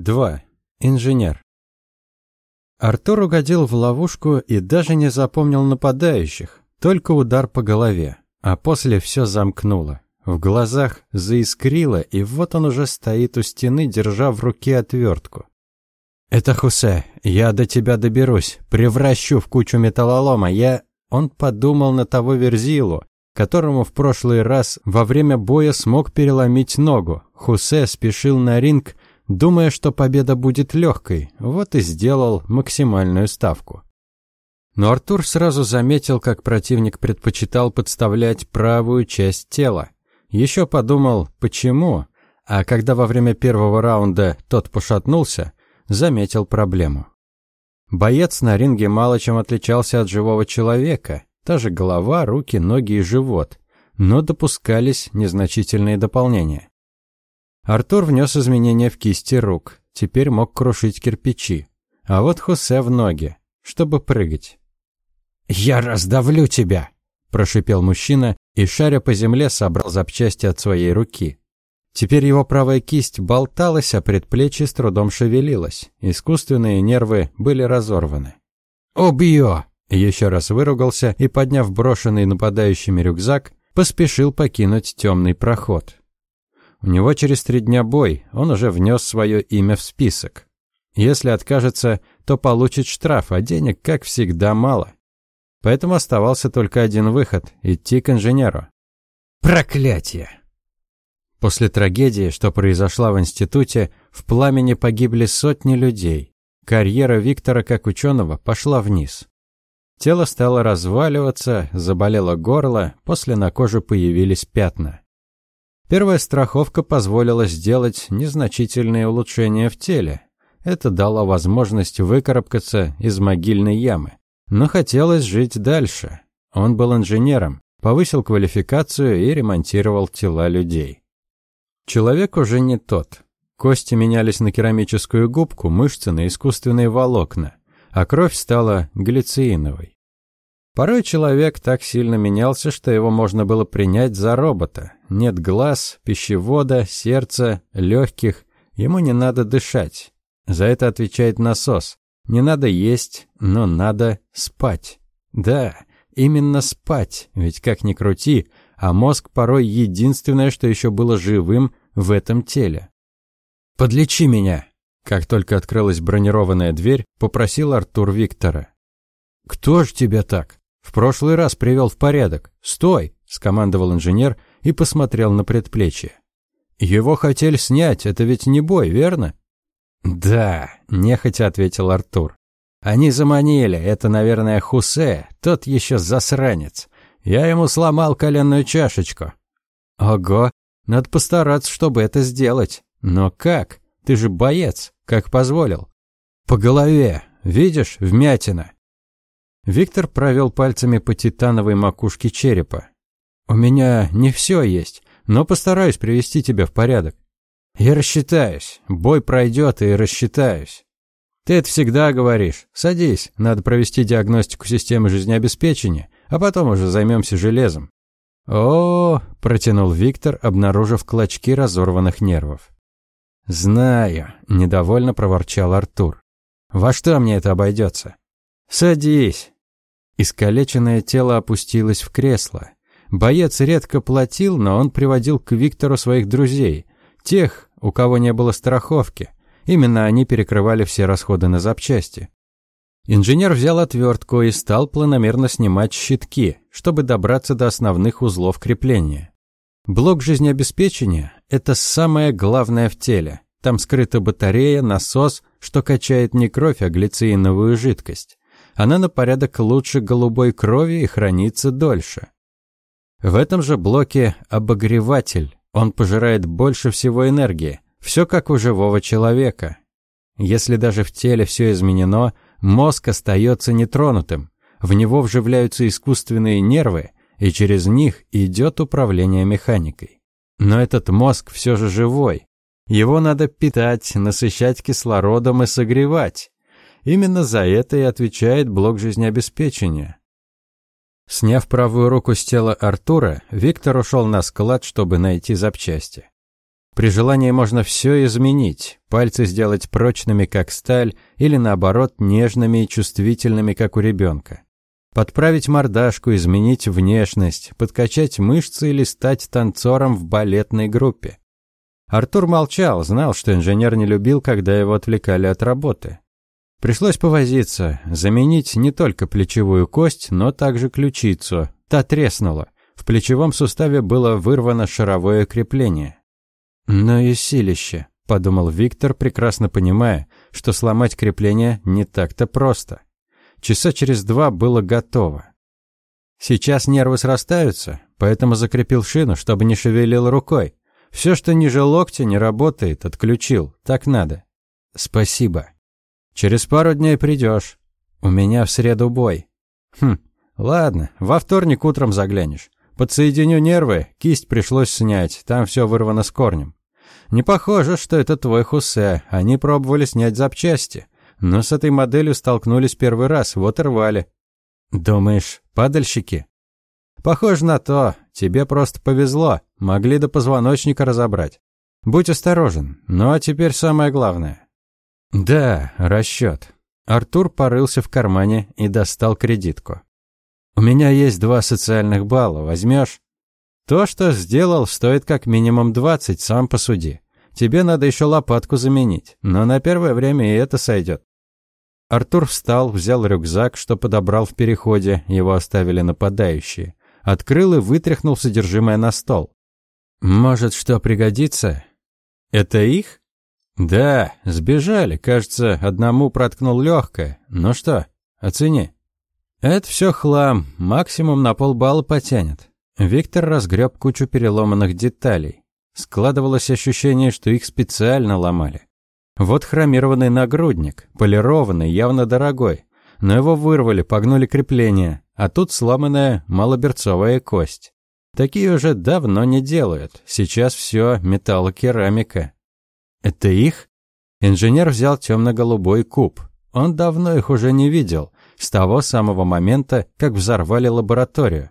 2. Инженер. Артур угодил в ловушку и даже не запомнил нападающих, только удар по голове, а после все замкнуло. В глазах заискрило, и вот он уже стоит у стены, держа в руке отвертку. «Это Хусе, я до тебя доберусь, превращу в кучу металлолома, я...» Он подумал на того Верзилу, которому в прошлый раз во время боя смог переломить ногу. Хусе спешил на ринг, думая, что победа будет легкой, вот и сделал максимальную ставку. Но Артур сразу заметил, как противник предпочитал подставлять правую часть тела. Еще подумал, почему, а когда во время первого раунда тот пошатнулся, заметил проблему. Боец на ринге мало чем отличался от живого человека, та же голова, руки, ноги и живот, но допускались незначительные дополнения. Артур внес изменения в кисти рук. Теперь мог крушить кирпичи. А вот Хосе в ноги, чтобы прыгать. «Я раздавлю тебя!» – прошипел мужчина и, шаря по земле, собрал запчасти от своей руки. Теперь его правая кисть болталась, а предплечье с трудом шевелилось. Искусственные нервы были разорваны. «Убью!» – еще раз выругался и, подняв брошенный нападающими рюкзак, поспешил покинуть темный проход. У него через три дня бой, он уже внес свое имя в список. Если откажется, то получит штраф, а денег, как всегда, мало. Поэтому оставался только один выход – идти к инженеру. Проклятие! После трагедии, что произошла в институте, в пламени погибли сотни людей. Карьера Виктора как ученого пошла вниз. Тело стало разваливаться, заболело горло, после на коже появились пятна. Первая страховка позволила сделать незначительные улучшения в теле. Это дало возможность выкарабкаться из могильной ямы. Но хотелось жить дальше. Он был инженером, повысил квалификацию и ремонтировал тела людей. Человек уже не тот. Кости менялись на керамическую губку, мышцы на искусственные волокна, а кровь стала глицеиновой. Порой человек так сильно менялся, что его можно было принять за робота. Нет глаз, пищевода, сердца, легких, ему не надо дышать. За это отвечает насос. Не надо есть, но надо спать. Да, именно спать, ведь как ни крути, а мозг порой единственное, что еще было живым в этом теле. «Подлечи меня!» Как только открылась бронированная дверь, попросил Артур Виктора. «Кто ж тебя так?» В прошлый раз привел в порядок. Стой, скомандовал инженер и посмотрел на предплечье. Его хотели снять, это ведь не бой, верно? Да, нехотя ответил Артур. Они заманили, это, наверное, Хусе, тот еще засранец. Я ему сломал коленную чашечку. Ого, надо постараться, чтобы это сделать. Но как? Ты же боец, как позволил. По голове, видишь, вмятина. Виктор провел пальцами по титановой макушке черепа. «У меня не все есть, но постараюсь привести тебя в порядок. Я рассчитаюсь. Бой пройдет и рассчитаюсь. Ты это всегда говоришь. Садись, надо провести диагностику системы жизнеобеспечения, а потом уже займемся железом». О, протянул Виктор, обнаружив клочки разорванных нервов. Знаю, недовольно проворчал Артур. Во что мне это обойдется? «Садись!» Искалеченное тело опустилось в кресло. Боец редко платил, но он приводил к Виктору своих друзей, тех, у кого не было страховки. Именно они перекрывали все расходы на запчасти. Инженер взял отвертку и стал планомерно снимать щитки, чтобы добраться до основных узлов крепления. Блок жизнеобеспечения – это самое главное в теле. Там скрыта батарея, насос, что качает не кровь, а глицеиновую жидкость. Она на порядок лучше голубой крови и хранится дольше. В этом же блоке обогреватель. Он пожирает больше всего энергии. Все как у живого человека. Если даже в теле все изменено, мозг остается нетронутым. В него вживляются искусственные нервы, и через них идет управление механикой. Но этот мозг все же живой. Его надо питать, насыщать кислородом и согревать. Именно за это и отвечает блок жизнеобеспечения. Сняв правую руку с тела Артура, Виктор ушел на склад, чтобы найти запчасти. При желании можно все изменить, пальцы сделать прочными, как сталь, или наоборот, нежными и чувствительными, как у ребенка. Подправить мордашку, изменить внешность, подкачать мышцы или стать танцором в балетной группе. Артур молчал, знал, что инженер не любил, когда его отвлекали от работы. Пришлось повозиться, заменить не только плечевую кость, но также ключицу. Та треснула. В плечевом суставе было вырвано шаровое крепление. «Ну и силище», — подумал Виктор, прекрасно понимая, что сломать крепление не так-то просто. Часа через два было готово. Сейчас нервы срастаются, поэтому закрепил шину, чтобы не шевелил рукой. Все, что ниже локтя, не работает, отключил. Так надо. Спасибо. Через пару дней придешь. У меня в среду бой. Хм, ладно, во вторник утром заглянешь. Подсоединю нервы, кисть пришлось снять, там все вырвано с корнем. Не похоже, что это твой Хусе, они пробовали снять запчасти. Но с этой моделью столкнулись первый раз, вот и рвали. Думаешь, падальщики? Похоже на то. Тебе просто повезло. Могли до позвоночника разобрать. Будь осторожен. Ну а теперь самое главное. Да, расчет. Артур порылся в кармане и достал кредитку. У меня есть два социальных балла. Возьмешь? То, что сделал, стоит как минимум двадцать, сам посуди. Тебе надо еще лопатку заменить, но на первое время и это сойдет. Артур встал, взял рюкзак, что подобрал в переходе, его оставили нападающие. Открыл и вытряхнул содержимое на стол. «Может, что пригодится?» «Это их?» «Да, сбежали. Кажется, одному проткнул легкое. Ну что, оцени». «Это все хлам. Максимум на полбалла потянет». Виктор разгреб кучу переломанных деталей. Складывалось ощущение, что их специально ломали. Вот хромированный нагрудник, полированный, явно дорогой. Но его вырвали, погнули крепление, а тут сломанная малоберцовая кость. Такие уже давно не делают. Сейчас все металлокерамика. Это их? Инженер взял темно-голубой куб. Он давно их уже не видел, с того самого момента, как взорвали лабораторию.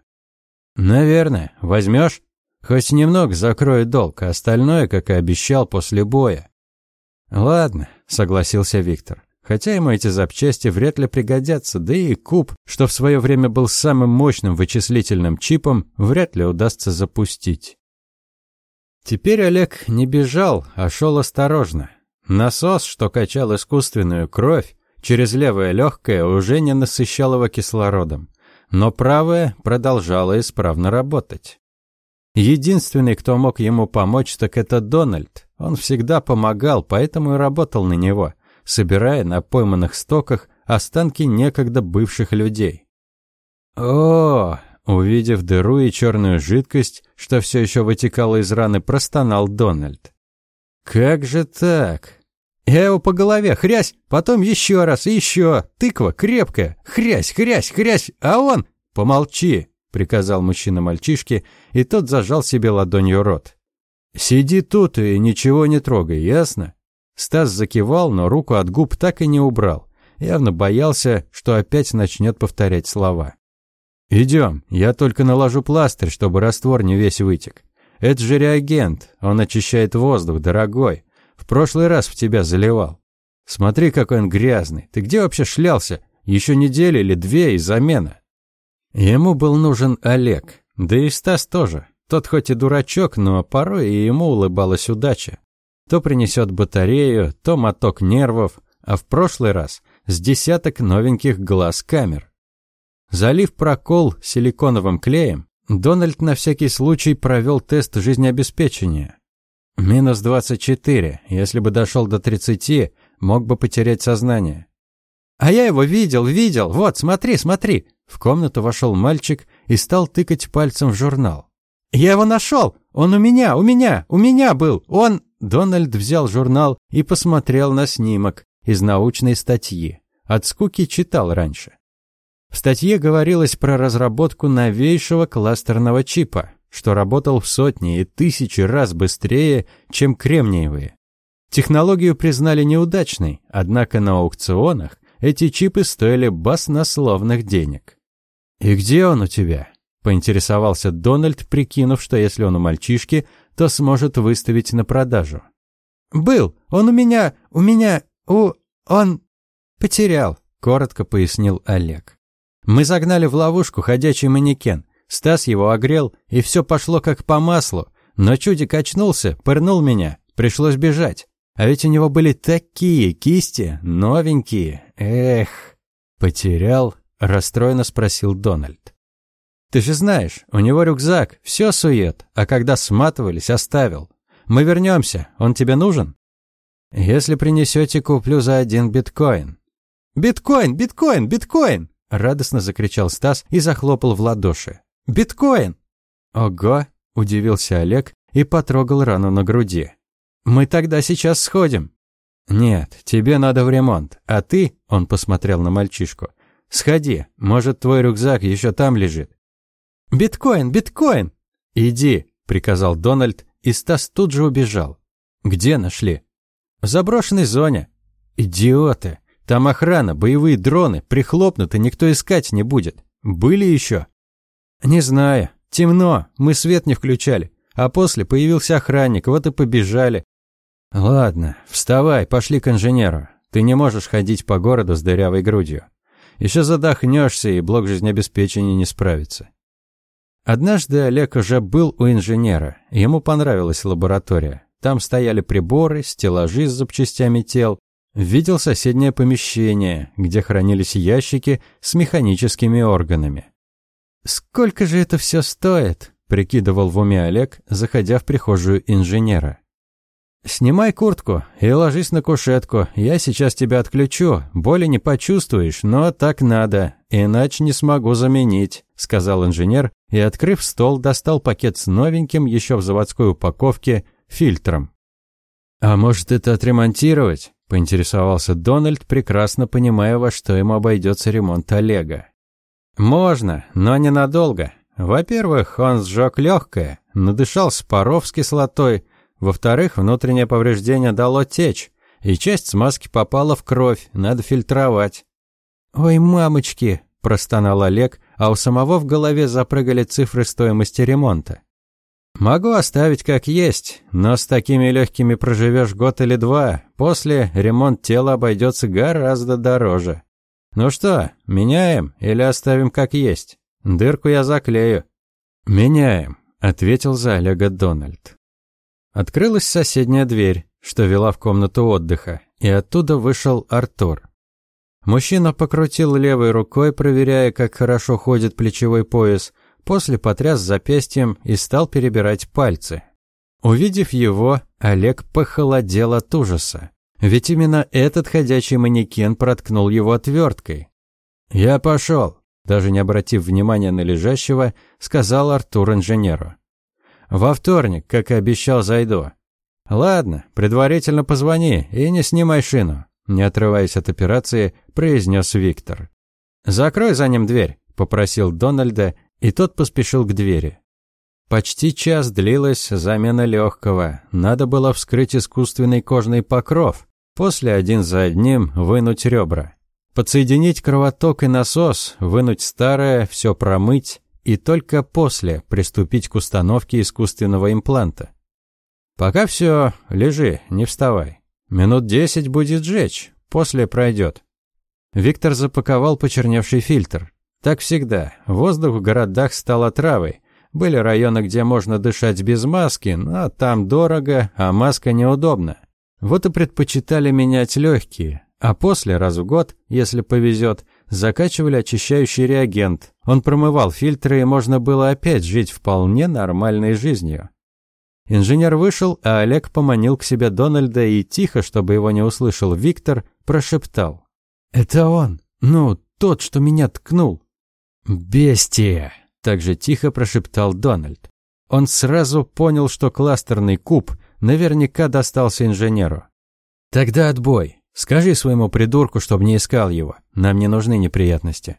Наверное, возьмешь? Хоть немного закрою долг, а остальное, как и обещал, после боя. «Ладно», — согласился Виктор. Хотя ему эти запчасти вряд ли пригодятся, да и куб, что в свое время был самым мощным вычислительным чипом, вряд ли удастся запустить. Теперь Олег не бежал, а шел осторожно. Насос, что качал искусственную кровь, через левое легкое уже не насыщал его кислородом, но правое продолжало исправно работать. Единственный, кто мог ему помочь, так это Дональд. Он всегда помогал, поэтому и работал на него, собирая на пойманных стоках останки некогда бывших людей. О, увидев дыру и черную жидкость, что все еще вытекало из раны, простонал Дональд. Как же так? Я его по голове, хрясь, потом еще раз еще. Тыква крепкая, хрясь, хрясь, хрясь, а он... Помолчи, приказал мужчина мальчишке, и тот зажал себе ладонью рот. «Сиди тут и ничего не трогай, ясно?» Стас закивал, но руку от губ так и не убрал. Явно боялся, что опять начнет повторять слова. «Идем, я только наложу пластырь, чтобы раствор не весь вытек. Это же реагент, он очищает воздух, дорогой. В прошлый раз в тебя заливал. Смотри, какой он грязный. Ты где вообще шлялся? Еще неделю или две и замена». Ему был нужен Олег, да и Стас тоже. Тот хоть и дурачок, но порой и ему улыбалась удача. То принесет батарею, то моток нервов, а в прошлый раз с десяток новеньких глаз-камер. Залив прокол силиконовым клеем, Дональд на всякий случай провел тест жизнеобеспечения. Минус 24. Если бы дошел до 30, мог бы потерять сознание. «А я его видел, видел! Вот, смотри, смотри!» В комнату вошел мальчик и стал тыкать пальцем в журнал. «Я его нашел! Он у меня, у меня, у меня был! Он...» Дональд взял журнал и посмотрел на снимок из научной статьи. От скуки читал раньше. В статье говорилось про разработку новейшего кластерного чипа, что работал в сотни и тысячи раз быстрее, чем кремниевые. Технологию признали неудачной, однако на аукционах эти чипы стоили баснословных денег. «И где он у тебя?» – поинтересовался Дональд, прикинув, что если он у мальчишки, то сможет выставить на продажу. «Был. Он у меня... у меня... у... он... потерял», – коротко пояснил Олег. «Мы загнали в ловушку ходячий манекен. Стас его огрел, и все пошло как по маслу. Но чудик очнулся, пырнул меня. Пришлось бежать. А ведь у него были такие кисти, новенькие. Эх, потерял, расстроенно спросил Дональд. Ты же знаешь, у него рюкзак, все сует, а когда сматывались, оставил. Мы вернемся, он тебе нужен? Если принесете, куплю за один биткоин. Биткоин, биткоин, биткоин! Радостно закричал Стас и захлопал в ладоши. Биткоин! Ого, удивился Олег и потрогал рану на груди. Мы тогда сейчас сходим. Нет, тебе надо в ремонт, а ты, он посмотрел на мальчишку, сходи, может, твой рюкзак еще там лежит. Биткоин, биткоин! Иди, приказал Дональд, и Стас тут же убежал. Где нашли? В заброшенной зоне. Идиоты! Там охрана, боевые дроны, прихлопнуты, никто искать не будет. Были еще? Не знаю. Темно, мы свет не включали. А после появился охранник, вот и побежали. «Ладно, вставай, пошли к инженеру. Ты не можешь ходить по городу с дырявой грудью. Еще задохнешься, и блок жизнеобеспечения не справится». Однажды Олег уже был у инженера. Ему понравилась лаборатория. Там стояли приборы, стеллажи с запчастями тел. Видел соседнее помещение, где хранились ящики с механическими органами. «Сколько же это все стоит?» – прикидывал в уме Олег, заходя в прихожую инженера. «Снимай куртку и ложись на кушетку. Я сейчас тебя отключу. Боли не почувствуешь, но так надо, иначе не смогу заменить», — сказал инженер и, открыв стол, достал пакет с новеньким, еще в заводской упаковке, фильтром. «А может, это отремонтировать?» — поинтересовался Дональд, прекрасно понимая, во что ему обойдется ремонт Олега. «Можно, но ненадолго. Во-первых, он сжег легкое, надышал паров с кислотой, во-вторых, внутреннее повреждение дало течь, и часть смазки попала в кровь, надо фильтровать. «Ой, мамочки!» – простонал Олег, а у самого в голове запрыгали цифры стоимости ремонта. «Могу оставить как есть, но с такими легкими проживешь год или два, после ремонт тела обойдется гораздо дороже. Ну что, меняем или оставим как есть? Дырку я заклею». «Меняем», – ответил за Олега Дональд. Открылась соседняя дверь, что вела в комнату отдыха, и оттуда вышел Артур. Мужчина покрутил левой рукой, проверяя, как хорошо ходит плечевой пояс, после потряс запястьем и стал перебирать пальцы. Увидев его, Олег похолодел от ужаса. Ведь именно этот ходячий манекен проткнул его отверткой. «Я пошел», даже не обратив внимания на лежащего, сказал Артур инженеру. Во вторник, как и обещал, зайду. Ладно, предварительно позвони и не снимай шину, не отрываясь от операции, произнес Виктор. Закрой за ним дверь, попросил Дональда, и тот поспешил к двери. Почти час длилась замена легкого. Надо было вскрыть искусственный кожный покров, после один за одним вынуть ребра. Подсоединить кровоток и насос, вынуть старое, все промыть, и только после приступить к установке искусственного импланта. Пока все, лежи, не вставай. Минут десять будет жечь, после пройдет. Виктор запаковал почерневший фильтр. Так всегда, воздух в городах стал отравой. Были районы, где можно дышать без маски, но там дорого, а маска неудобна. Вот и предпочитали менять легкие, а после, раз в год, если повезет, закачивали очищающий реагент. Он промывал фильтры, и можно было опять жить вполне нормальной жизнью. Инженер вышел, а Олег поманил к себе Дональда и тихо, чтобы его не услышал Виктор, прошептал. «Это он! Ну, тот, что меня ткнул!» «Бестия!» – также тихо прошептал Дональд. Он сразу понял, что кластерный куб наверняка достался инженеру. «Тогда отбой. Скажи своему придурку, чтобы не искал его. Нам не нужны неприятности.